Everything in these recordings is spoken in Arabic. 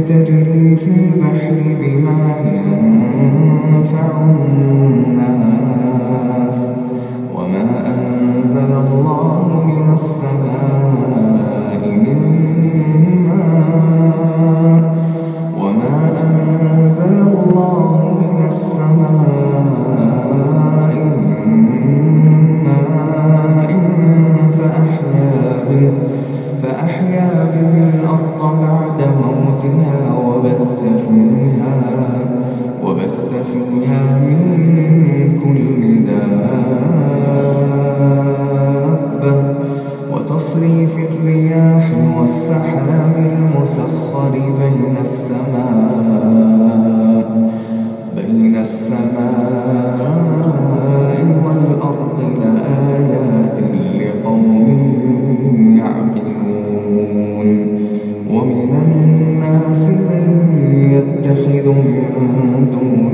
تجري في البحر بما mundo muito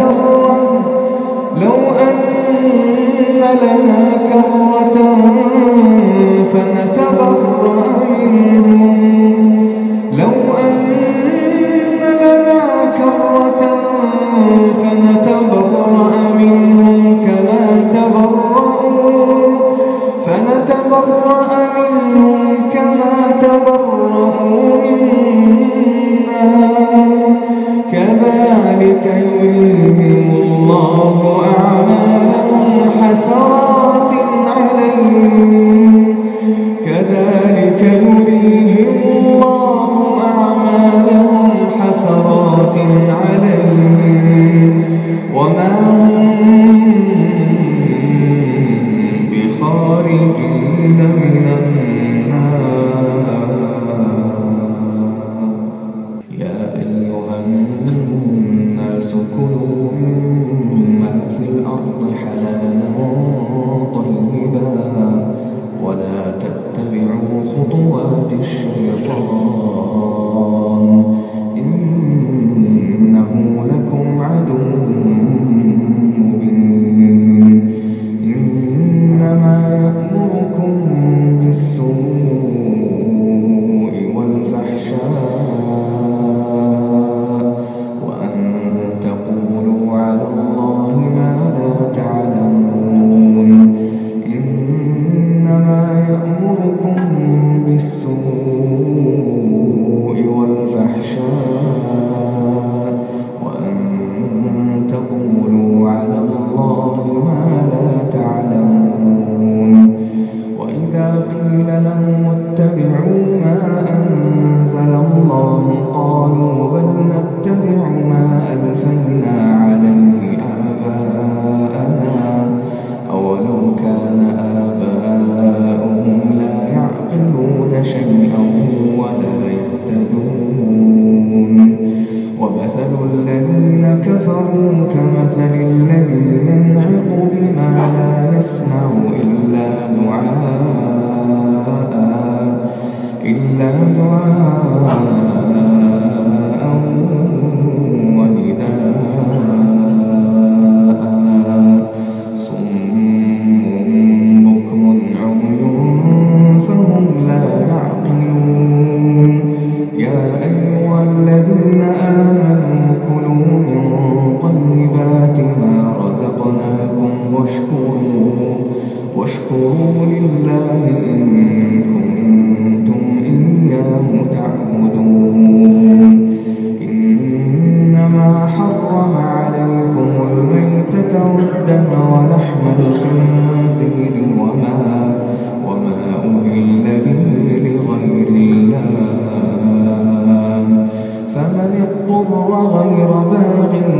كرة لو أن لنا كرة أيها الذين آمنوا كلوا من طيبات ما رزقناكم واشكروا واشكروا لله إن غير باغ